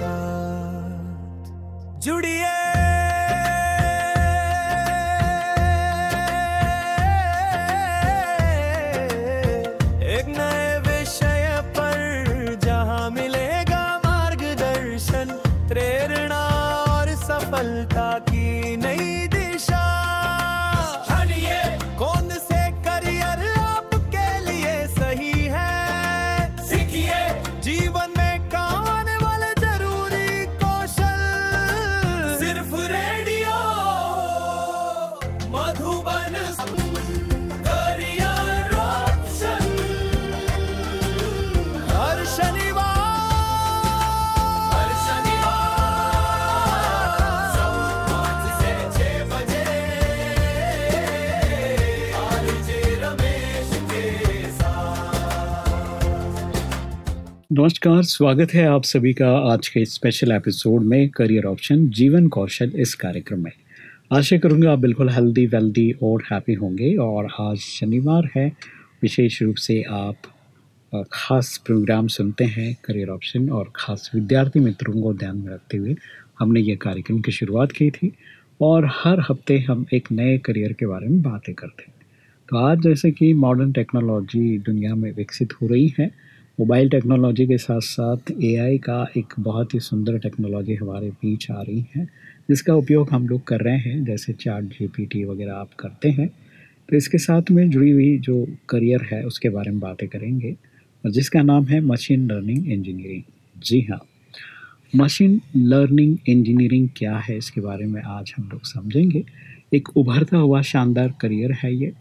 साथ जुड़िए नमस्कार, स्वागत है आप सभी का आज के स्पेशल एपिसोड में करियर ऑप्शन जीवन कौशल इस कार्यक्रम में। आशा करूँगा आप बिल्कुल हेल्दी वेल्दी और हैप्पी होंगे और आज शनिवार है। विशेष रूप से आप खास प्रोग्राम सुनते हैं करियर ऑप्शन और खास विद्यार्थी मित्रों को ध्यान में रखते हुए हमने ये कार्यक्रम की शुरुआत की थी और हर हफ़्ते हम एक नए करियर के बारे में बातें करते हैं। तो आज जैसे कि मॉडर्न टेक्नोलॉजी दुनिया में विकसित हो रही है मोबाइल टेक्नोलॉजी के साथ साथ एआई का एक बहुत ही सुंदर टेक्नोलॉजी हमारे बीच आ रही है, जिसका उपयोग हम लोग कर रहे हैं, जैसे चार्ट जीपीटी वगैरह आप करते हैं। तो इसके साथ में जुड़ी हुई जो करियर है, उसके बारे में बातें करेंगे, और जिसका नाम है मशीन लर्निंग इंजीनियरिंग। जी हाँ मशीन लर्निंग इंजीनियरिंग क्या है, इसके बारे में आज हम लोग समझेंगे। एक उभरता हुआ शानदार करियर है ये,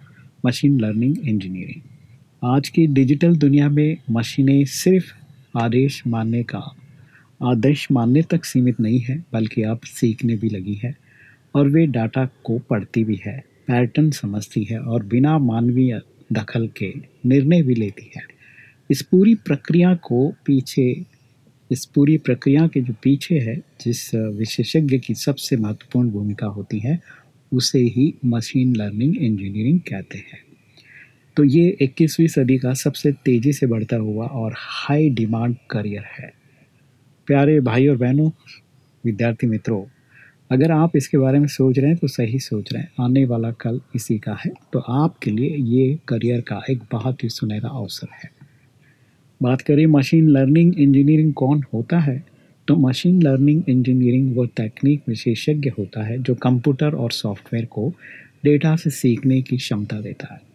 मशीन लर्निंग इंजीनियरिंग। आज की डिजिटल दुनिया में मशीनें सिर्फ़ आदेश मानने का आदेश मानने तक सीमित नहीं है, बल्कि अब सीखने भी लगी है और वे डाटा को पढ़ती भी है, पैटर्न समझती है और बिना मानवीय दखल के निर्णय भी लेती है। इस पूरी प्रक्रिया को पीछे, इस पूरी प्रक्रिया के जो पीछे है, जिस विशेषज्ञ की सबसे महत्वपूर्ण भूमिका होती है, उसे ही मशीन लर्निंग इंजीनियरिंग कहते हैं। तो ये 21वीं सदी का सबसे तेज़ी से बढ़ता हुआ और हाई डिमांड करियर है। प्यारे भाई और बहनों, विद्यार्थी मित्रों, अगर आप इसके बारे में सोच रहे हैं तो सही सोच रहे हैं। आने वाला कल इसी का है। तो आपके लिए ये करियर का एक बहुत ही सुनहरा अवसर है। बात करें मशीन लर्निंग इंजीनियरिंग कौन होता है? तो मशीन लर्निंग इंजीनियरिंग वो तकनीक विशेषज्ञ होता है जो कंप्यूटर और सॉफ्टवेयर को डेटा से सीखने की क्षमता देता है।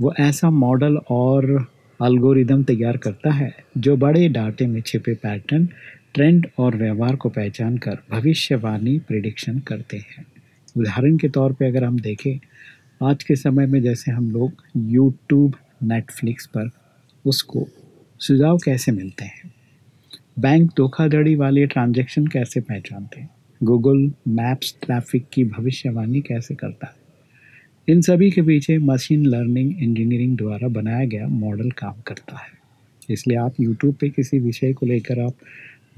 वो ऐसा मॉडल और एल्गोरिदम तैयार करता है, जो बड़े डाटे में छिपे पैटर्न ट्रेंड और व्यवहार को पहचान कर भविष्यवाणी प्रिडिक्शन करते हैं। उदाहरण के तौर पे अगर हम देखें, आज के समय में जैसे हम लोग यूट्यूब नेटफ्लिक्स पर उसको सुझाव कैसे मिलते हैं? बैंक धोखाधड़ी वाले ट्रांजैक्शन कैसे पहचानते हैं? गूगल मैप्स ट्रैफ़िक की भविष्यवाणी कैसे करता है? इन सभी के पीछे मशीन लर्निंग इंजीनियरिंग द्वारा बनाया गया मॉडल काम करता है। इसलिए आप यूट्यूब पे किसी विषय को लेकर आप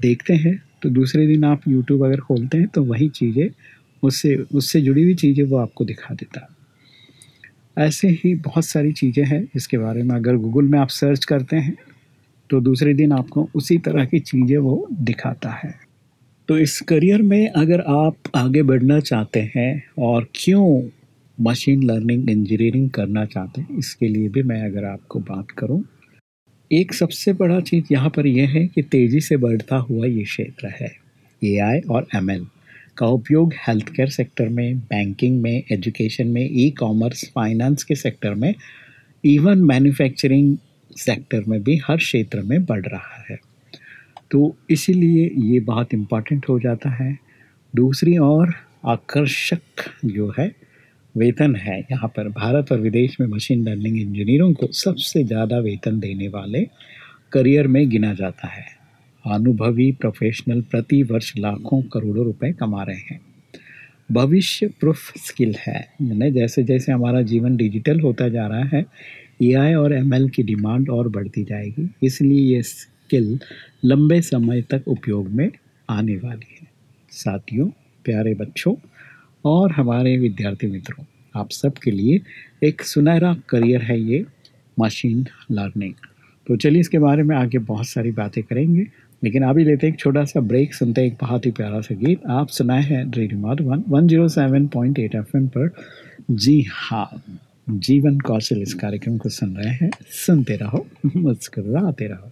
देखते हैं तो दूसरे दिन आप यूट्यूब अगर खोलते हैं तो वही चीज़ें उससे उससे जुड़ी हुई चीज़ें वो आपको दिखा देता ऐसे ही बहुत सारी चीज़ें हैं जिसके बारे में अगर गूगल में आप सर्च करते हैं तो दूसरे दिन आपको उसी तरह की चीज़ें वो दिखाता है। तो इस करियर में अगर आप आगे बढ़ना चाहते हैं, और क्यों मशीन लर्निंग इंजीनियरिंग करना चाहते हैं, इसके लिए भी मैं अगर आपको बात करूँ, एक सबसे बड़ा चीज़ यहाँ पर यह है कि तेज़ी से बढ़ता हुआ ये क्षेत्र है एआई और एमएल का उपयोग हेल्थ केयर सेक्टर में बैंकिंग में एजुकेशन में ई कॉमर्स फाइनेंस के सेक्टर में इवन मैन्युफैक्चरिंग सेक्टर में भी हर क्षेत्र में बढ़ रहा है। तो इसीलिए ये बहुत इंपॉर्टेंट हो जाता है। दूसरी और आकर्षक जो है वेतन है। यहाँ पर भारत और विदेश में मशीन लर्निंग इंजीनियरों को सबसे ज़्यादा वेतन देने वाले करियर में गिना जाता है। अनुभवी प्रोफेशनल प्रति वर्ष लाखों करोड़ों रुपए कमा रहे हैं। भविष्य प्रूफ स्किल है। यानी जैसे जैसे हमारा जीवन डिजिटल होता जा रहा है एआई और एमएल की डिमांड और बढ़ती जाएगी। इसलिए ये स्किल लंबे समय तक उपयोग में आने वाली है। साथियों, प्यारे बच्चों और हमारे विद्यार्थी मित्रों, आप सबके लिए एक सुनहरा करियर है ये मशीन लर्निंग तो चलिए इसके बारे में आगे बहुत सारी बातें करेंगे, लेकिन अभी लेते हैं एक छोटा सा ब्रेक सुनते हैं एक बहुत ही प्यारा सा गीत। आप सुनाए हैं radio one one zero seven point eight F M पर। जी हाँ जीवन कौशल इस कार्यक्रम को सुन रहे हैं। सुनते रहो, मुस्कुराते रहो।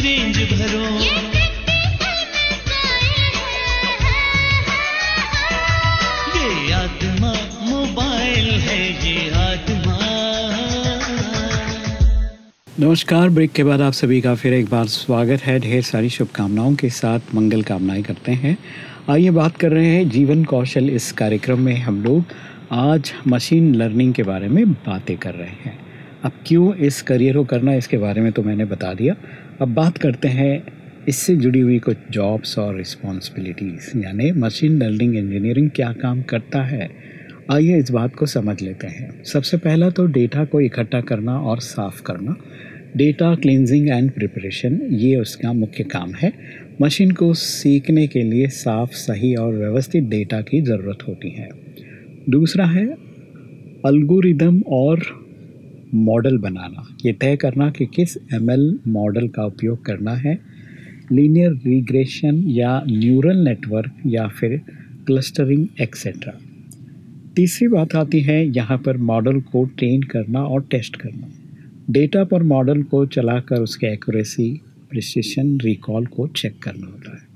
रेंज भरो। ये है। आत्मा मोबाइल है ये आत्मा। नमस्कार ब्रेक के बाद आप सभी का फिर एक बार स्वागत है। ढेर सारी शुभकामनाओं के साथ मंगल कामनाएँ करते हैं। आइए बात कर रहे हैं जीवन कौशल इस कार्यक्रम में हम लोग। आज मशीन लर्निंग के बारे में बातें कर रहे हैं। अब क्यों इस करियर को करना इसके बारे में तो मैंने बता दिया। अब बात करते हैं इससे जुड़ी हुई कुछ जॉब्स और रिस्पॉन्सिबिलिटीज़ यानी मशीन लर्निंग इंजीनियरिंग क्या काम करता है? आइए इस बात को समझ लेते हैं। सबसे पहला तो डेटा को इकट्ठा करना और साफ़ करना। डेटा क्लिनजिंग एंड प्रिपरेशन ये उसका मुख्य काम है। मशीन को सीखने के लिए साफ़, सही और व्यवस्थित डेटा की ज़रूरत होती है। दूसरा है अल्गोरिदम और मॉडल बनाना। ये तय करना कि किस एमएल मॉडल का उपयोग करना है। लीनियर रिग्रेशन या न्यूरल नेटवर्क या फिर क्लस्टरिंग एक्सेट्रा तीसरी बात आती है यहाँ पर मॉडल को ट्रेन करना और टेस्ट करना। डेटा पर मॉडल को चलाकर उसके एक्यूरेसी प्रिसिशन रिकॉल को चेक करना होता है।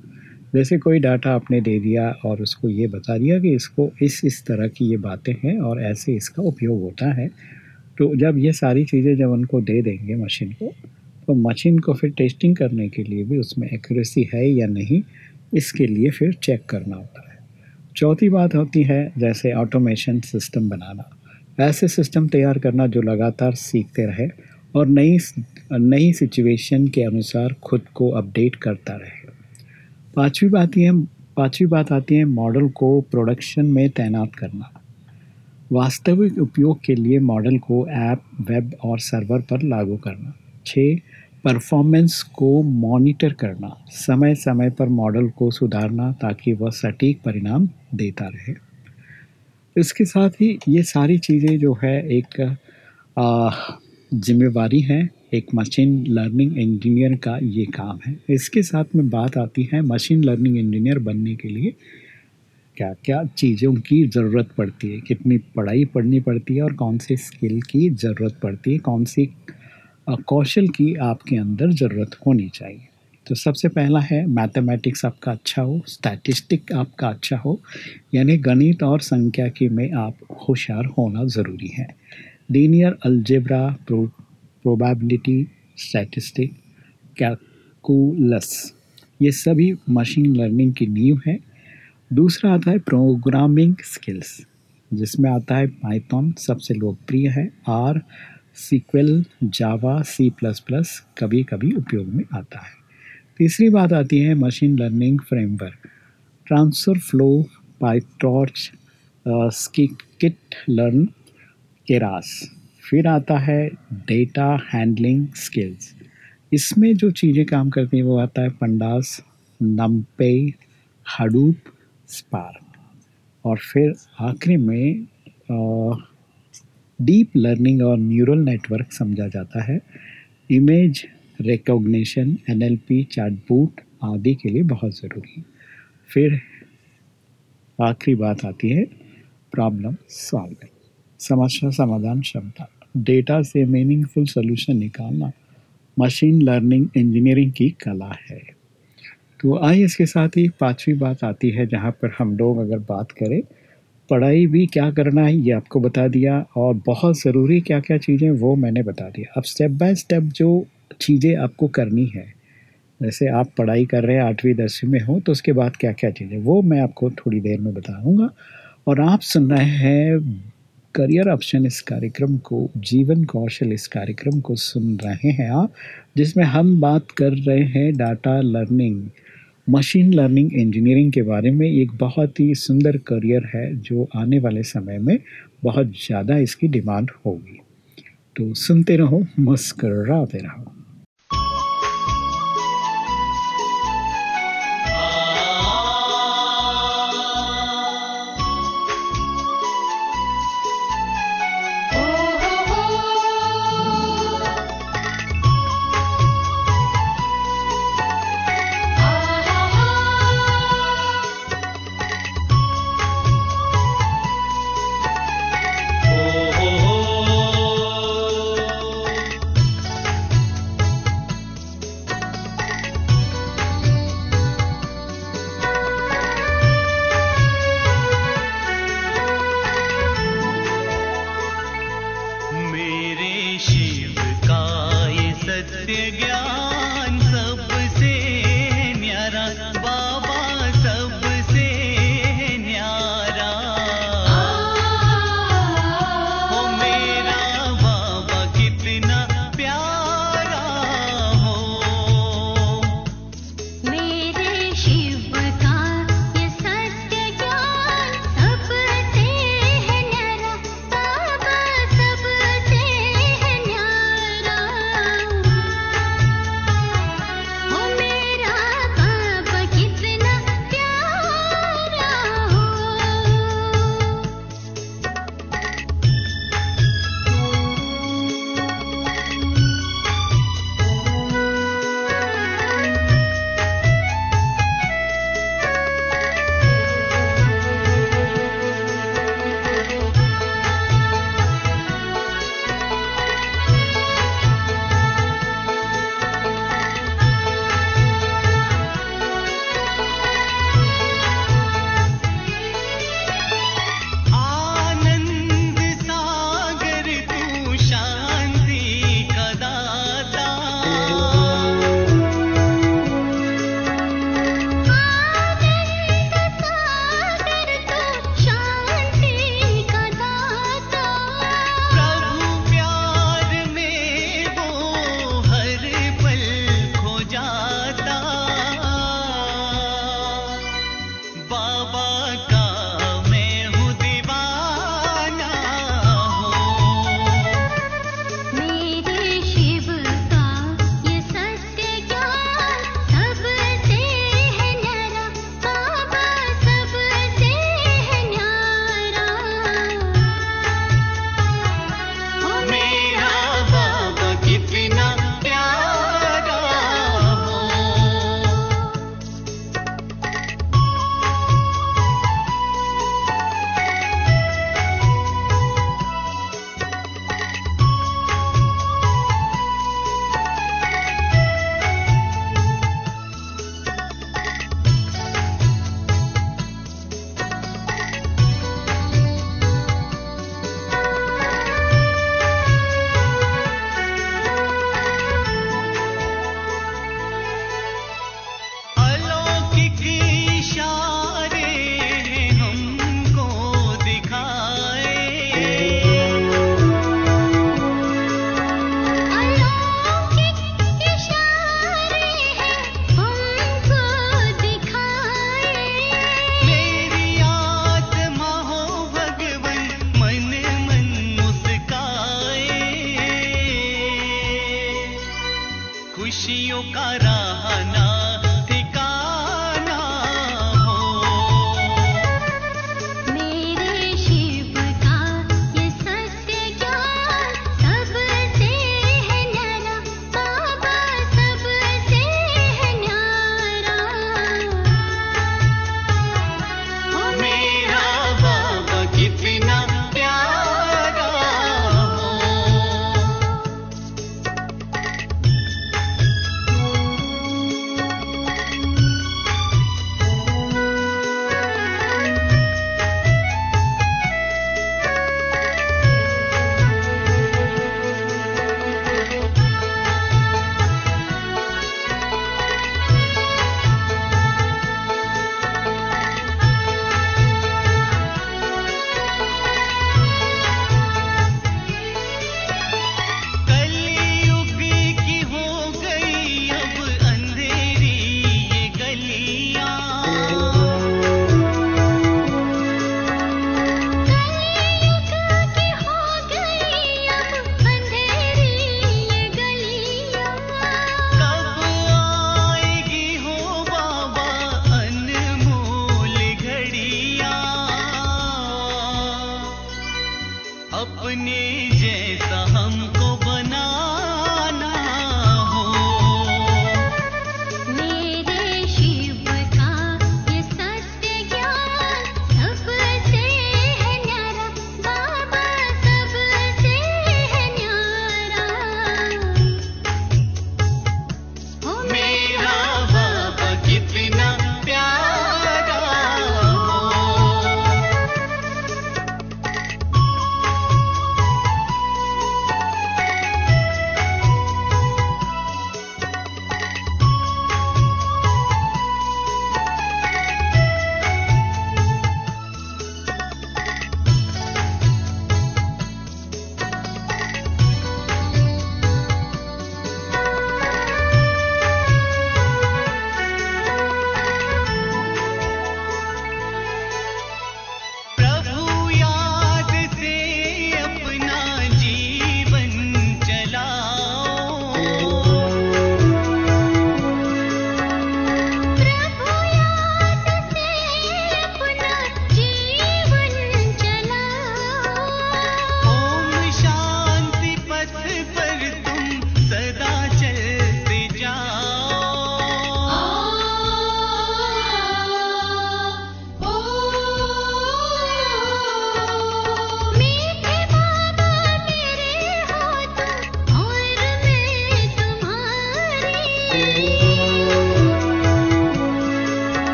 जैसे कोई डाटा आपने दे दिया और उसको ये बता दिया कि इसको इस इस तरह की ये बातें हैं और ऐसे इसका उपयोग होता है। तो जब ये सारी चीज़ें जब उनको दे देंगे मशीन को तो मशीन को फिर टेस्टिंग करने के लिए भी उसमें एक्यूरेसी है या नहीं, इसके लिए फिर चेक करना होता है। चौथी बात होती है जैसे ऑटोमेशन सिस्टम बनाना। ऐसे सिस्टम तैयार करना जो लगातार सीखते रहे और नई नई सिचुएशन के अनुसार खुद को अपडेट करता रहे। पांचवी बात है पांचवी बात आती है मॉडल को प्रोडक्शन में तैनात करना। वास्तविक उपयोग के लिए मॉडल को ऐप, वेब और सर्वर पर लागू करना। छः परफॉर्मेंस को मॉनिटर करना। समय समय पर मॉडल को सुधारना ताकि वह सटीक परिणाम देता रहे। इसके साथ ही ये सारी चीज़ें जो है एक जिम्मेवारी है। एक मशीन लर्निंग इंजीनियर का ये काम है। इसके साथ में बात आती है मशीन लर्निंग इंजीनियर बनने के लिए। क्या क्या चीज़ों की ज़रूरत पड़ती है? कितनी पढ़ाई पढ़नी पड़ती है और कौन सी स्किल की ज़रूरत पड़ती है? कौन सी कौशल की आपके अंदर ज़रूरत होनी चाहिए? तो सबसे पहला है मैथमेटिक्स आपका अच्छा हो स्टैटिस्टिक आपका अच्छा हो, यानी गणित और संख्याकी में आप होशियार होना ज़रूरी है। Linear algebra pro probability statistic calculus ये सभी मशीन लर्निंग की नींव है। दूसरा आता है प्रोग्रामिंग स्किल्स जिसमें आता है पाइथन सबसे लोकप्रिय है R SQL Java C plus plus कभी कभी उपयोग में आता है। तीसरी बात आती है machine learning framework TensorFlow PyTorch scikit learn Keras फिर आता है डेटा हैंडलिंग स्किल्स इसमें जो चीज़ें काम करती हैं वो आता है पंडास नम्पे हडूप स्पार्क और फिर आखिरी में डीप लर्निंग और न्यूरल नेटवर्क समझा जाता है। इमेज रिकॉग्निशन एनएलपी चैटबूट आदि के लिए बहुत ज़रूरी। फिर आखिरी बात आती है प्रॉब्लम सॉल्विंग समस्या समाधान क्षमता। डेटा से मीनिंगफुल सोल्यूशन निकालना। मशीन लर्निंग इंजीनियरिंग की कला है। तो आइए इसके साथ ही पांचवी बात आती है जहाँ पर हम लोग अगर बात करें, पढ़ाई भी क्या करना है, ये आपको बता दिया और बहुत ज़रूरी क्या क्या चीज़ें वो मैंने बता दिया। अब स्टेप बाय स्टेप जो चीज़ें आपको करनी है, जैसे आप पढ़ाई कर रहे हैं, आठवीं, दसवीं में हो तो उसके बाद क्या क्या चीज़ें, वो मैं आपको थोड़ी देर में बताऊँगा और आप सुन रहे हैं करियर ऑप्शन इस कार्यक्रम को, जीवन कौशल इस कार्यक्रम को सुन रहे हैं आप, जिसमें हम बात कर रहे हैं data learning machine learning engineering के बारे में एक बहुत ही सुंदर करियर है जो आने वाले समय में बहुत ज़्यादा इसकी डिमांड होगी। तो सुनते रहो, मुस्कराते रहो।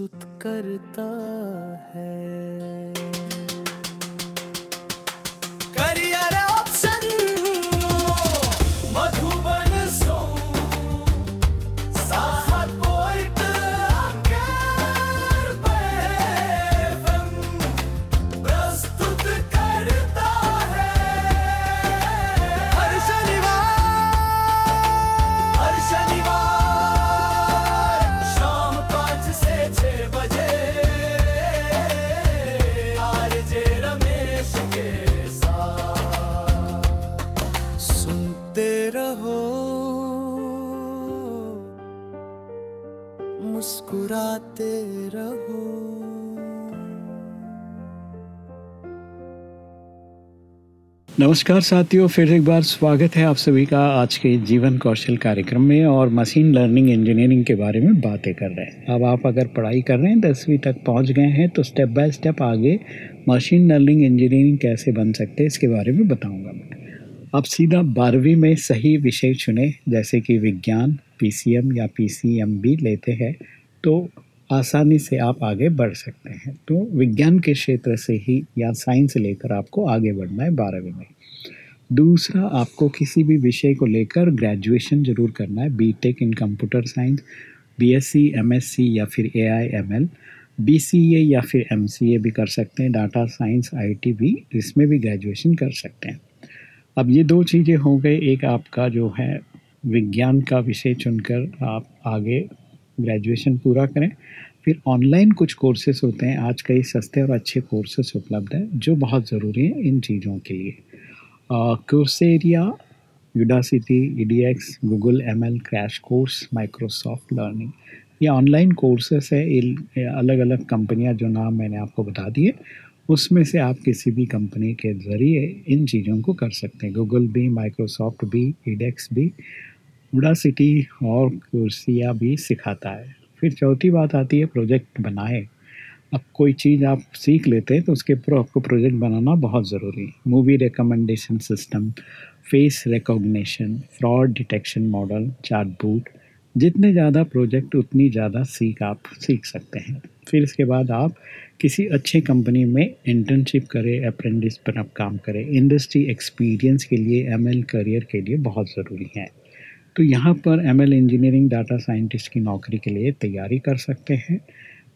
प्रस्तुत करता है। नमस्कार साथियों, फिर एक बार स्वागत है आप सभी का आज के जीवन कौशल कार्यक्रम में और मशीन लर्निंग इंजीनियरिंग के बारे में बातें कर रहे हैं। अब आप अगर पढ़ाई कर रहे हैं, दसवीं तक पहुँच गए हैं तो स्टेप बाय स्टेप आगे मशीन लर्निंग इंजीनियरिंग कैसे बन सकते हैं, इसके बारे में बताऊँगा मैं। आप सीधा बारहवीं में सही विषय चुने, जैसे कि विज्ञान पीसीएम या पीसीएमबी लेते हैं तो आसानी से आप आगे बढ़ सकते हैं। तो विज्ञान के क्षेत्र से ही या साइंस लेकर आपको आगे बढ़ना है बारहवीं में। दूसरा, आपको किसी भी विषय को लेकर ग्रेजुएशन ज़रूर करना है। BTech in computer science BSc MSc या फिर एआई एमएल बीसीए या फिर एमसीए भी कर सकते हैं। डाटा साइंस आईटी भी, इसमें भी ग्रेजुएशन कर सकते हैं। अब ये दो चीज़ें हो गई। एक आपका जो है विज्ञान का विषय चुनकर आप आगे ग्रेजुएशन पूरा करें। फिर ऑनलाइन कुछ कोर्सेज होते हैं। आज कई सस्ते और अच्छे कोर्सेज उपलब्ध हैं, जो बहुत ज़रूरी हैं इन चीज़ों के लिए। Coursera Udacity edX Google M L crash course Microsoft learning ये ऑनलाइन कोर्सेस है। अलग अलग कंपनियाँ जो नाम मैंने आपको बता दिए, उसमें से आप किसी भी कंपनी के ज़रिए इन चीज़ों को कर सकते हैं। गूगल भी माइक्रोसॉफ्ट भी ईडेक्स भी। उडासिटी और कुर्सिया भी सिखाता है। फिर चौथी बात आती है प्रोजेक्ट बनाए। अब कोई चीज़ आप सीख लेते हैं तो उसके ऊपर आपको प्रोजेक्ट बनाना बहुत ज़रूरी है। Movie recommendation system face recognition fraud detection model chatbot जितने ज़्यादा प्रोजेक्ट उतनी ज़्यादा सीख आप सीख सकते हैं। फिर इसके बाद आप किसी अच्छे कंपनी में इंटर्नशिप करें अप्रेंटिस पर आप काम करें। इंडस्ट्री एक्सपीरियंस के लिए एमएल करियर के लिए बहुत ज़रूरी है। तो यहाँ पर M L engineering data scientist की नौकरी के लिए तैयारी कर सकते हैं।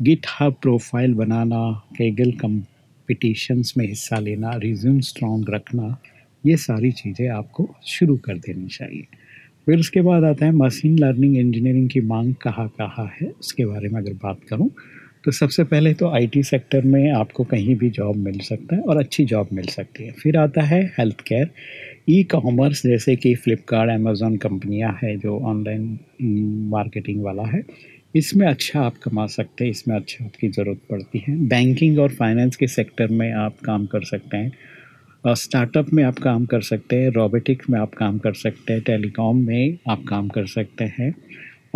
गिट हब प्रोफ़ाइल बनाना केगल कंपटिशन्स में हिस्सा लेना रिज्यूम स्ट्रॉन्ग रखना, ये सारी चीज़ें आपको शुरू कर देनी चाहिए। फिर उसके बाद आता है मशीन लर्निंग इंजीनियरिंग की मांग कहाँ कहाँ है, उसके बारे में अगर बात करूँ तो सबसे पहले तो आईटी सेक्टर में आपको कहीं भी जॉब मिल सकता है और अच्छी जॉब मिल सकती है। फिर आता है हेल्थ केयर ई कॉमर्स जैसे कि फ़्लिपकार्ट अमेज़ॉन कंपनियाँ हैं जो ऑनलाइन मार्केटिंग वाला है, इसमें अच्छा आप कमा सकते हैं, इसमें अच्छा आपकी ज़रूरत पड़ती है। बैंकिंग और फाइनेंस के सेक्टर में आप काम कर सकते हैं। स्टार्टअप में आप काम कर सकते हैं रोबोटिक्स में आप काम कर सकते हैं टेलीकॉम में आप काम कर सकते हैं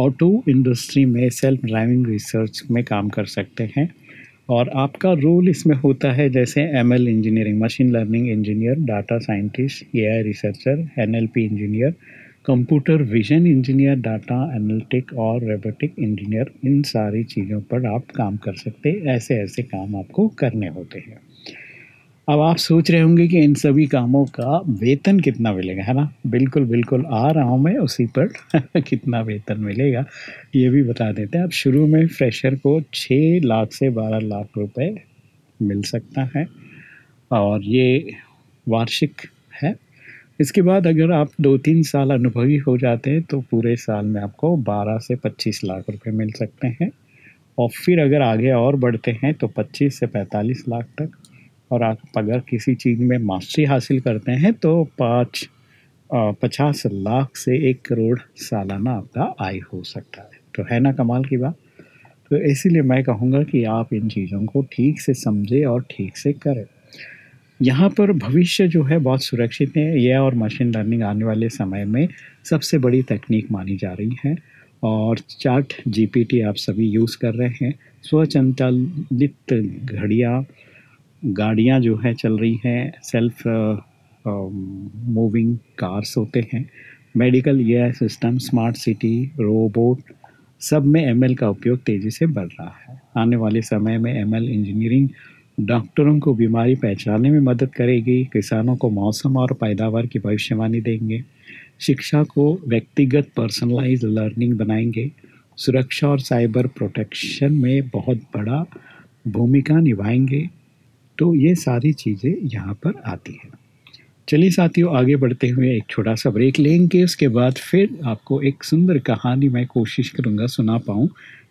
ऑटो इंडस्ट्री में सेल्फ ड्राइविंग रिसर्च में काम कर सकते हैं। और आपका रोल इसमें होता है जैसे M L engineering machine learning engineer data scientist A I researcher N L P engineer computer vision engineer data analytic और रोबोटिक इंजीनियर इन सारी चीज़ों पर आप काम कर सकते ऐसे ऐसे काम आपको करने होते हैं। अब आप सोच रहे होंगे कि इन सभी कामों का वेतन कितना मिलेगा, है ना? बिल्कुल बिल्कुल आ रहा हूँ मैं, उसी पर कितना वेतन मिलेगा, ये भी बता देते हैं। अब शुरू में फ्रेशर को छः लाख से बारह लाख रुपए मिल सकता है, और ये वार्षिक है। इसके बाद अगर आप दो तीन साल अनुभवी हो जाते हैं तो पूरे साल में आपको बारह से पच्चीस लाख रुपए मिल सकते हैं, और फिर अगर आगे और बढ़ते हैं तो पच्चीस से पैंतालीस लाख तक। और आप अगर किसी चीज़ में मास्टरी हासिल करते हैं तो पाँच पचास लाख से एक करोड़ सालाना आपका आय हो सकता है। तो है ना कमाल की बात? तो इसीलिए मैं कहूँगा कि आप इन चीज़ों को ठीक से समझें और ठीक से करें। यहाँ पर भविष्य जो है, बहुत सुरक्षित है। यह और मशीन लर्निंग आने वाले समय में सबसे बड़ी तकनीक मानी जा रही है और चार्ट जीपीटी आप सभी यूज़ कर रहे हैं। स्वचालित घड़ियाँ गाड़ियाँ जो है चल रही हैं सेल्फ मूविंग कार्स होते हैं। मेडिकल ये सिस्टम स्मार्ट सिटी रोबोट सब में एमएल का उपयोग तेज़ी से बढ़ रहा है। आने वाले समय में एमएल इंजीनियरिंग डॉक्टरों को बीमारी पहचानने में मदद करेगी, किसानों को मौसम और पैदावार की भविष्यवाणी देंगे, शिक्षा को व्यक्तिगत पर्सनलाइज लर्निंग बनाएँगे, सुरक्षा और साइबर प्रोटेक्शन में बहुत बड़ा भूमिका निभाएँगे तो ये सारी चीज़ें यहाँ पर आती हैं। चलिए साथियों, आगे बढ़ते हुए एक छोटा सा ब्रेक लेंगे, उसके बाद फिर आपको एक सुंदर कहानी मैं कोशिश करूँगा सुना पाऊँ,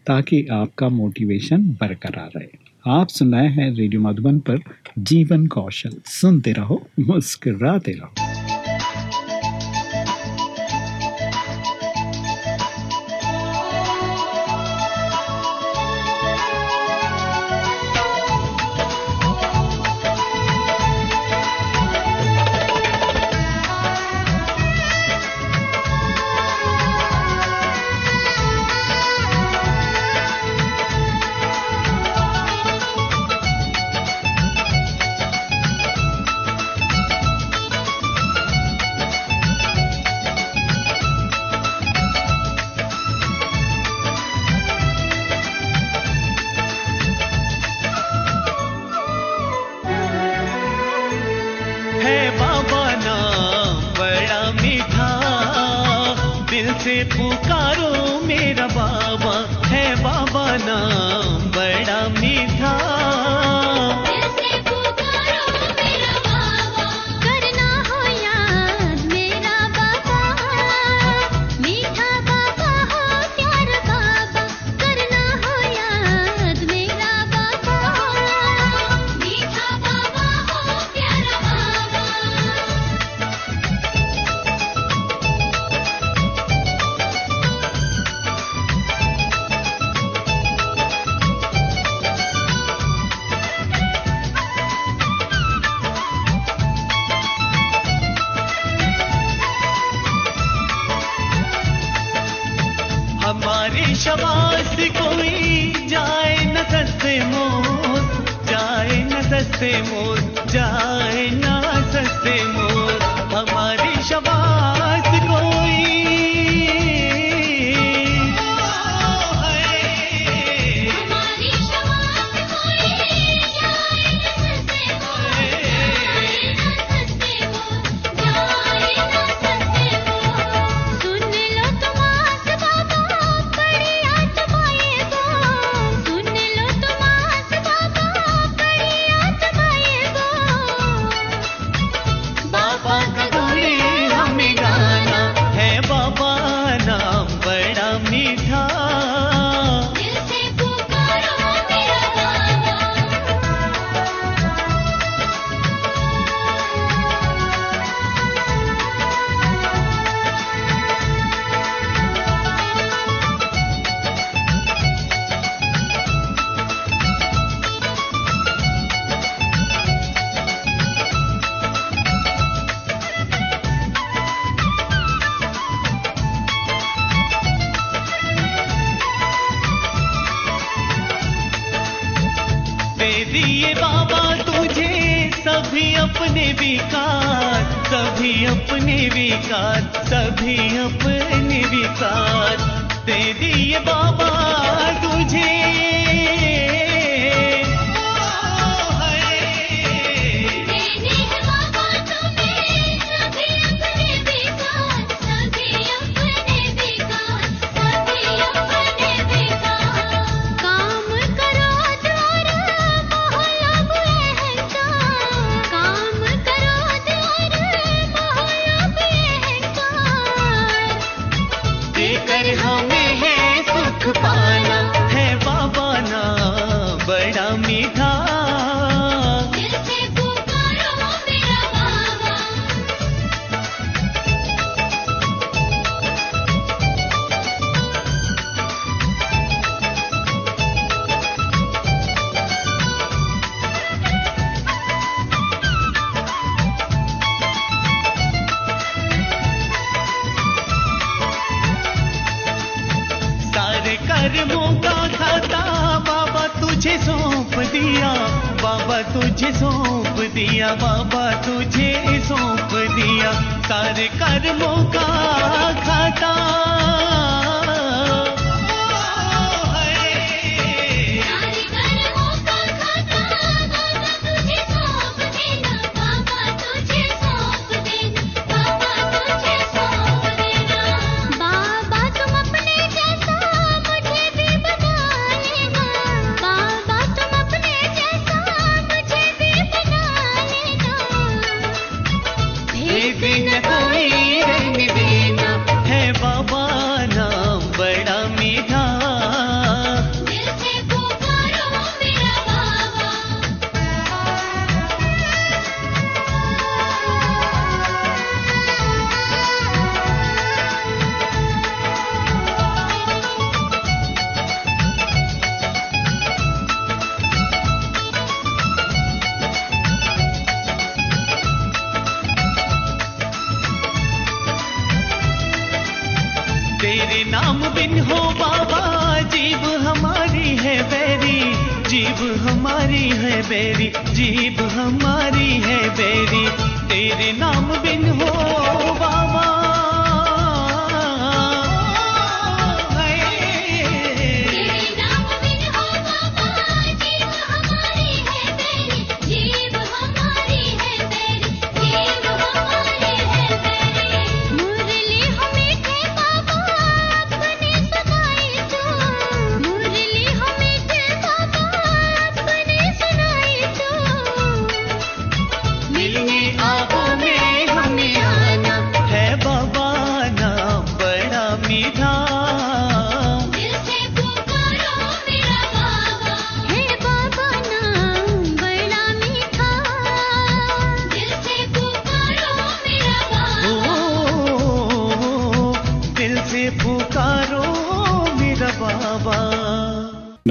ताकि आपका मोटिवेशन बरकरार रहे। आप सुनाए हैं रेडियो मधुबन पर जीवन कौशल। सुनते रहो, मुस्कराते रहो। विकार सभी अपने विकार सभी अपने विकार। दे दिए बाबा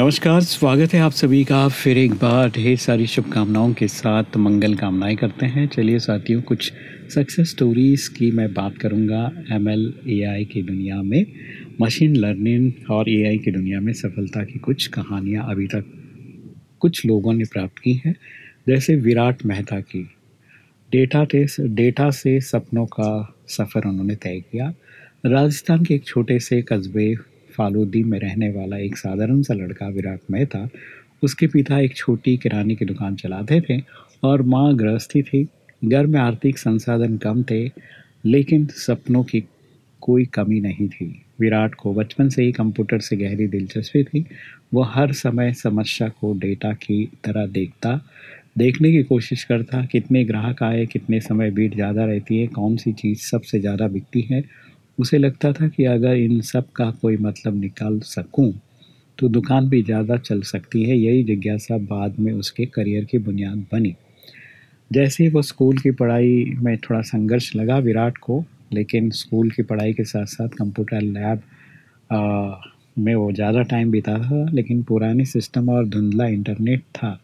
नमस्कार, स्वागत है आप सभी का फिर एक बार ढेर सारी शुभकामनाओं के साथ मंगल कामनाएँ करते हैं। चलिए साथियों, कुछ सक्सेस स्टोरीज़ की मैं बात करूँगा एम एल की दुनिया में मशीन लर्निंग और एआई की दुनिया में सफलता की कुछ कहानियाँ अभी तक कुछ लोगों ने प्राप्त की हैं, जैसे विराट मेहता की। डेटा टेस डेटा से सपनों का सफ़र उन्होंने तय किया। राजस्थान के एक छोटे से कस्बे फालूदी में रहने वाला एक साधारण सा लड़का विराट मेहता उसके पिता एक छोटी किराने की दुकान चलाते थे और माँ गृहस्थी थी। घर में आर्थिक संसाधन कम थे, लेकिन सपनों की कोई कमी नहीं थी। विराट को बचपन से ही कंप्यूटर से गहरी दिलचस्पी थी। वो हर समय समस्या को डेटा की तरह देखता, देखने की कोशिश करता, कितने ग्राहक आए, कितने समय भीड़ ज़्यादा रहती है, कौन सी चीज़ सबसे ज़्यादा बिकती है उसे लगता था कि अगर इन सब का कोई मतलब निकाल सकूँ तो दुकान भी ज़्यादा चल सकती है। यही जिज्ञासा बाद में उसके करियर की बुनियाद बनी। जैसे ही वो स्कूल की पढ़ाई में थोड़ा संघर्ष लगा विराट को, लेकिन स्कूल की पढ़ाई के साथ साथ कंप्यूटर लैब में वो ज़्यादा टाइम बिता था, लेकिन पुराने सिस्टम और धुंधला इंटरनेट था।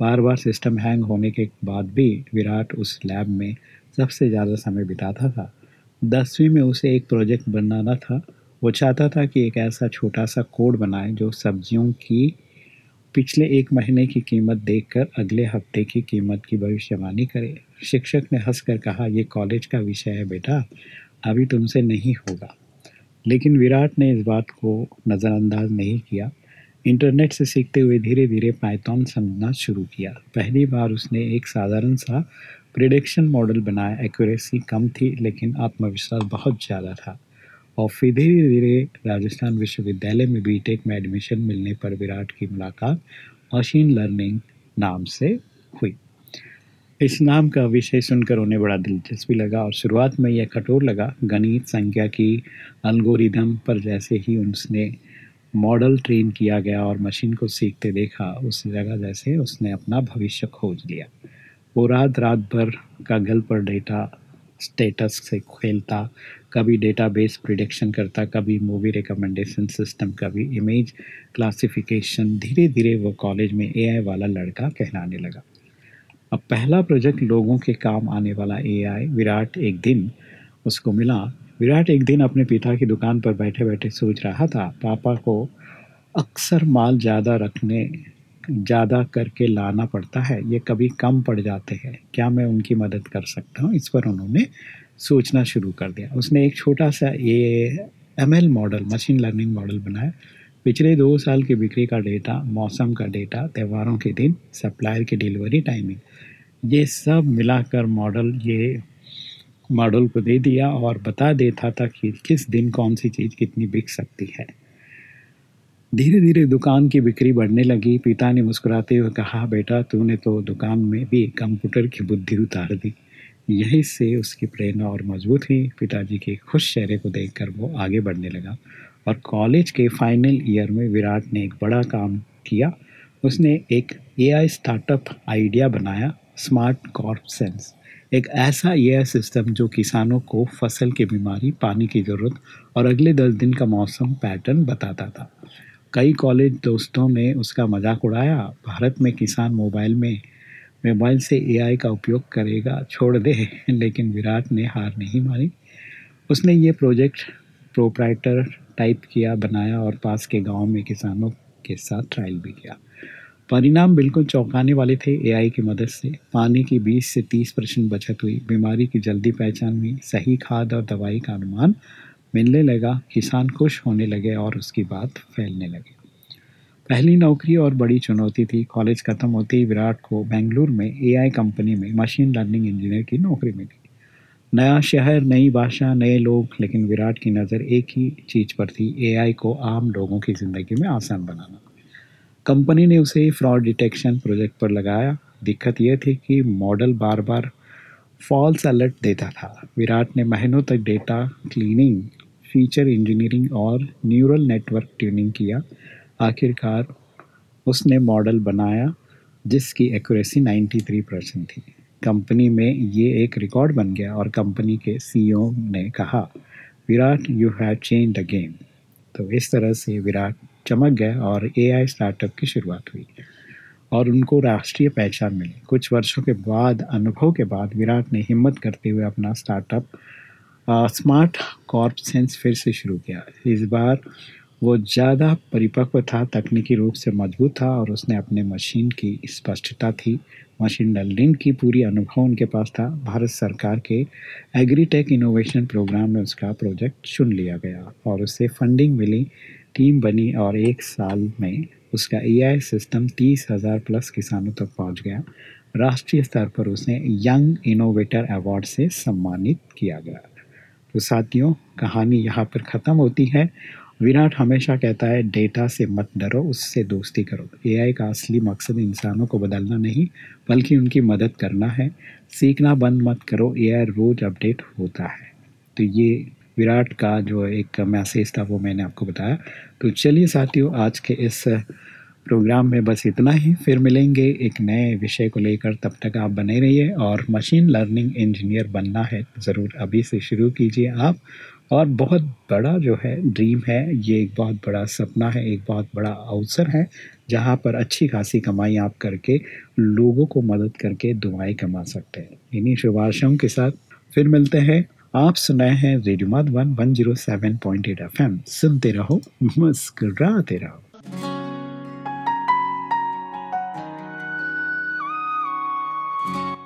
बार बार सिस्टम हैंग होने के बाद भी विराट उस लैब में सबसे ज़्यादा समय बिताता था। दसवीं में उसे एक प्रोजेक्ट बनाना था। वो चाहता था कि एक ऐसा छोटा सा कोड बनाए जो सब्जियों की पिछले एक महीने की कीमत देखकर अगले हफ़्ते की कीमत की भविष्यवाणी करे। शिक्षक ने हंसकर कहा, ये कॉलेज का विषय है बेटा, अभी तुमसे नहीं होगा। लेकिन विराट ने इस बात को नज़रअंदाज नहीं किया। इंटरनेट से सीखते हुए धीरे धीरे पाइथन समझना शुरू किया। पहली बार उसने एक साधारण सा प्रिडिक्शन मॉडल बनाया एक्यूरेसी कम थी, लेकिन आत्मविश्वास बहुत ज़्यादा था। और फिर धीरे धीरे राजस्थान विश्वविद्यालय में बीटेक में एडमिशन मिलने पर विराट की मुलाकात मशीन लर्निंग नाम से हुई। इस नाम का विषय सुनकर उन्हें बड़ा दिलचस्पी लगा और शुरुआत में यह कठोर लगा। गणित संख्या की अलगोरिदम पर जैसे ही उसने मॉडल ट्रेन किया गया और मशीन को सीखते देखा, उस जगह जैसे उसने अपना भविष्य खोज लिया। वो रात रात भर का गल पर डेटा स्टेटस से खेलता, कभी डेटाबेस प्रिडिक्शन करता, कभी मूवी रिकमेंडेशन सिस्टम कभी इमेज क्लासिफिकेशन धीरे धीरे वो कॉलेज में एआई वाला लड़का कहलाने लगा। अब पहला प्रोजेक्ट लोगों के काम आने वाला एआई विराट एक दिन उसको मिला। विराट एक दिन अपने पिता की दुकान पर बैठे बैठे सोच रहा था, पापा को अक्सर माल ज़्यादा रखने ज़्यादा करके लाना पड़ता है, ये कभी कम पड़ जाते हैं। क्या मैं उनकी मदद कर सकता हूँ? इस पर उन्होंने सोचना शुरू कर दिया। उसने एक छोटा सा ये ML model, machine learning model बनाया। पिछले दो साल की बिक्री का डेटा, मौसम का डेटा, त्योहारों के दिन, सप्लायर की डिलीवरी टाइमिंग, ये सब मिलाकर मॉडल, ये मॉडल को दे दिया और बता देता था कि किस दिन कौन सी चीज़ कितनी बिक सकती है। धीरे धीरे दुकान की बिक्री बढ़ने लगी। पिता ने मुस्कुराते हुए कहा, बेटा, तूने तो दुकान में भी कंप्यूटर की बुद्धि उतार दी। यही से उसकी प्रेरणा और मज़बूत हुई। पिताजी के खुश चेहरे को देखकर वो आगे बढ़ने लगा और कॉलेज के फाइनल ईयर में विराट ने एक बड़ा काम किया। उसने एक एआई स्टार्टअप आइडिया बनाया, स्मार्ट कॉर्प सेंस एक ऐसा एआई सिस्टम जो किसानों को फ़सल की बीमारी, पानी की ज़रूरत और अगले दस दिन का मौसम पैटर्न बताता था। कई कॉलेज दोस्तों ने उसका मज़ाक उड़ाया, भारत में किसान मोबाइल में, मोबाइल से एआई का उपयोग करेगा, छोड़ दे। लेकिन विराट ने हार नहीं मानी। उसने ये प्रोजेक्ट प्रोप्राइटर टाइप किया, बनाया और पास के गाँव में किसानों के साथ ट्रायल भी किया। परिणाम बिल्कुल चौंकाने वाले थे एआई की मदद से। पानी की 20 से 30 परसेंट बचत हुई, बीमारी की जल्दी पहचान हुई, सही खाद और दवाई का अनुमान मिलने लगा, किसान खुश होने लगे और उसकी बात फैलने लगी। पहली नौकरी और बड़ी चुनौती थी। कॉलेज खत्म होते ही विराट को बेंगलुरु में एआई कंपनी में मशीन लर्निंग इंजीनियर की नौकरी मिली। नया शहर, नई भाषा, नए लोग, लेकिन विराट की नज़र एक ही चीज़ पर थी एआई को आम लोगों की ज़िंदगी में आसान बनाना। कंपनी ने उसे फ्रॉड डिटेक्शन प्रोजेक्ट पर लगाया। दिक्कत यह थी कि मॉडल बार बार फॉल्स अलर्ट देता था। विराट ने महीनों तक डेटा क्लीनिंग फीचर इंजीनियरिंग और न्यूरल नेटवर्क ट्यूनिंग किया। आखिरकार उसने मॉडल बनाया, जिसकी एक्यूरेसी 93 परसेंट थी। कंपनी में ये एक रिकॉर्ड बन गया और कंपनी के सीईओ ने कहा, Virat you have change the game तो इस तरह से विराट चमक गया और एआई स्टार्टअप की शुरुआत हुई। और उनको राष्ट्रीय पहचान मिली। कुछ वर्षों के बाद, अनुभव के बाद विराट ने हिम्मत करते हुए अपना स्टार्टअप स्मार्ट कॉर्प सेंस फिर से शुरू किया। इस बार वो ज़्यादा परिपक्व था, तकनीकी रूप से मज़बूत था और उसने अपने मशीन की स्पष्टता थी। मशीन लर्निंग की पूरी अनुभव उनके पास था। भारत सरकार के एग्रीटेक इनोवेशन प्रोग्राम में उसका प्रोजेक्ट चुन लिया गया और उससे फंडिंग मिली टीम बनी और एक साल में उसका एआई सिस्टम तीस हज़ार प्लस किसानों तक पहुँच गया। राष्ट्रीय स्तर पर उसे यंग इनोवेटर अवार्ड से सम्मानित किया गया। तो साथियों, कहानी यहाँ पर ख़त्म होती है। विराट हमेशा कहता है, डेटा से मत डरो, उससे दोस्ती करो। एआई का असली मकसद इंसानों को बदलना नहीं, बल्कि उनकी मदद करना है। सीखना बंद मत करो एआई रोज़ अपडेट होता है। तो ये विराट का जो एक मैसेज था, वो मैंने आपको बताया। तो चलिए साथियों, आज के इस प्रोग्राम में बस इतना ही। फिर मिलेंगे एक नए विषय को लेकर। तब तक आप बने रहिए और मशीन लर्निंग इंजीनियर बनना है। ज़रूर अभी से शुरू कीजिए आप। और बहुत बड़ा जो है ड्रीम है, ये एक बहुत बड़ा सपना है, एक बहुत बड़ा अवसर है, जहाँ पर अच्छी खासी कमाई आप करके लोगों को मदद करके दुआएँ कमा सकते हैं। इन्हीं शुभ आशाओं के साथ फिर मिलते हैं। आप सुनाए हैं radio Madhuban one zero seven point eight F M. सुनते रहो, मुस्कुराते रहो।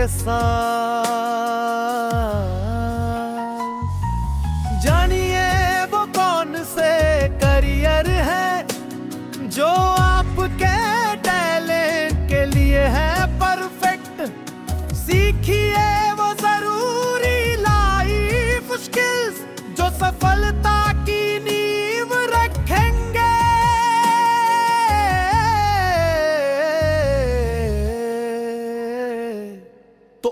रमेश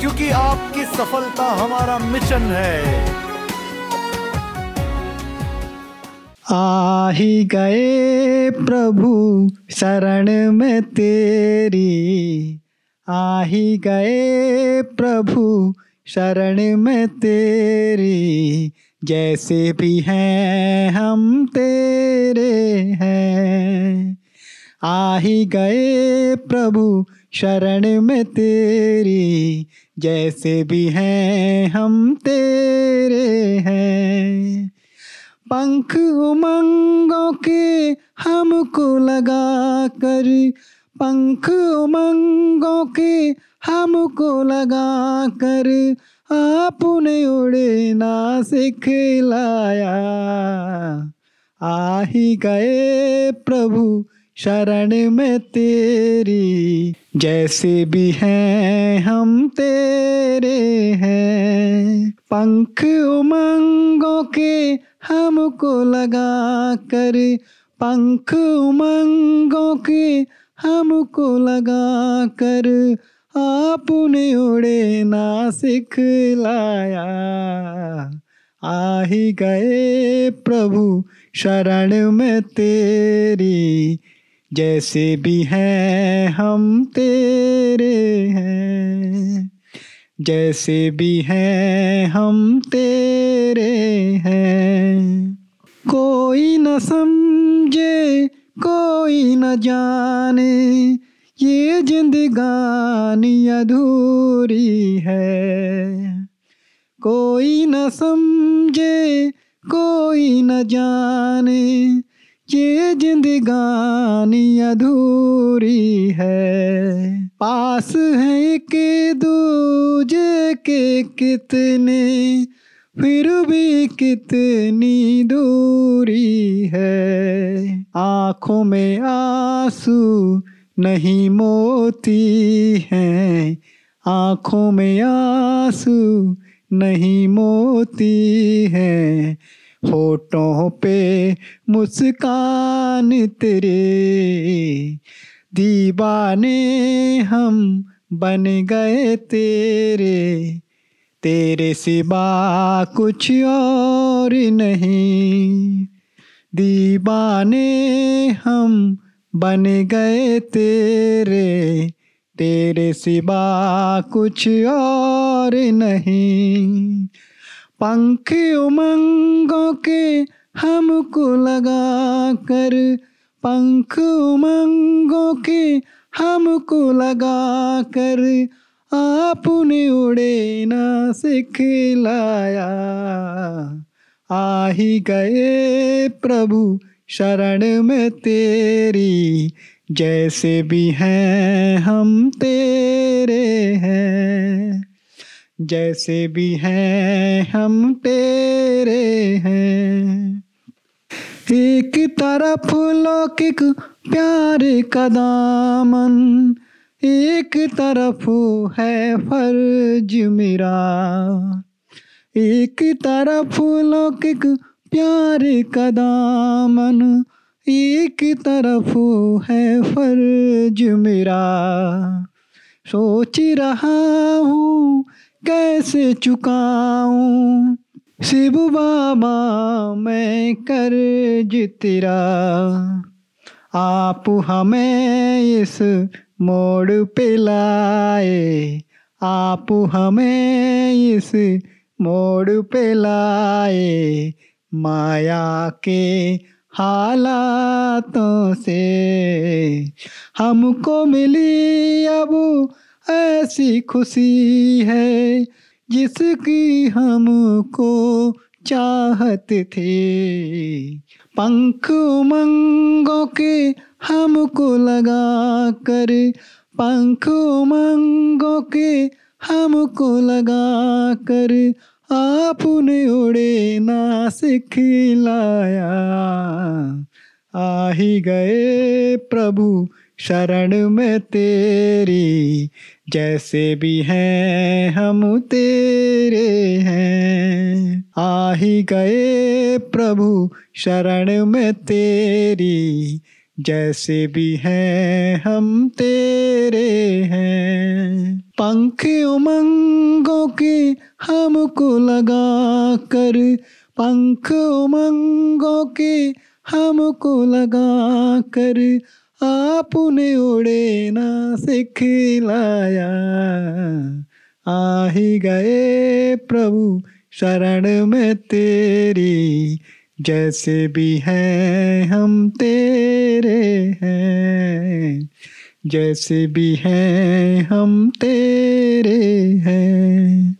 क्योंकि आपकी सफलता हमारा मिशन है। आ ही गए प्रभु, शरण में तेरी। आ ही गए प्रभु, शरण में तेरी। जैसे भी हैं हम तेरे हैं। आ ही गए प्रभु, शरण में तेरी। जैसे भी हैं, हम तेरे हैं। पंख उमंगों के हमको लगा कर पंख उमंगों के हमको लगा कर आपने उड़ना सिखलाया आ ही गए प्रभु शरण में तेरी, जैसे भी हैं हम तेरे हैं। पंख उमंगों के हमको लगा कर, पंख उमंगों के हमको लगा कर, आपने उड़े ना सिखलाया आ ही गए प्रभु शरण में तेरी जैसे भी हैं, हम तेरे हैं। जैसे भी हैं, हम तेरे हैं। कोई न समझे, कोई न जाने, ये जिंदगानी अधूरी है। कोई न समझे, कोई न जाने ये जिंदगानी अधूरी है। पास है के दूजे के कितने, फिर भी कितनी दूरी है। आँखों में आँसू नहीं मोती हैं, आँखों में आँसू नहीं मोती हैं। होठों पे मुस्कान तेरे। दीवाने हम बन गए तेरे। तेरे सिवा कुछ और नहीं। दीवाने हम बन गए तेरे। तेरे सिवा कुछ और नहीं। पंख उमंगों के हमको लगा कर, पंख उमंगों के हमको लगा कर, आपने उड़े ना सिखलाया आ ही गए प्रभु शरण में तेरी, जैसे भी हैं हम तेरे हैं। जैसे भी हैं, हम तेरे हैं। एक तरफ़ लौकिक प्यार का दामन, एक तरफ़ है फ़र्ज़ मेरा। एक तरफ़ लौकिक प्यार का दामन, एक तरफ़ है फ़र्ज़ मेरा। सोच रहा हूँ कैसे चुकाऊं? शिव बाबा, मैं कर तेरा आप हमें इस मोड़ पे लाए। आप हमें इस मोड़ पे लाए। माया के हालातों से हमको मिली अब ऐसी खुशी है, जिसकी हमको चाहत थे। पंख उमंगों के हमको लगा कर पंख उमंगों के हमको लगा कर आपने उड़े ना सिखलाया आ ही गए प्रभु शरण में तेरी जैसे भी हैं, हम तेरे हैं। आ ही गए प्रभु, शरण में तेरी। जैसे भी हैं, हम तेरे हैं। पंख उमंगों के हमको लगा कर पंख उमंगों के हमको लगा कर आपने उड़े ना सिखलाया आ ही गए प्रभु शरण में तेरी, जैसे भी हैं हम तेरे हैं। जैसे भी हैं हम तेरे हैं।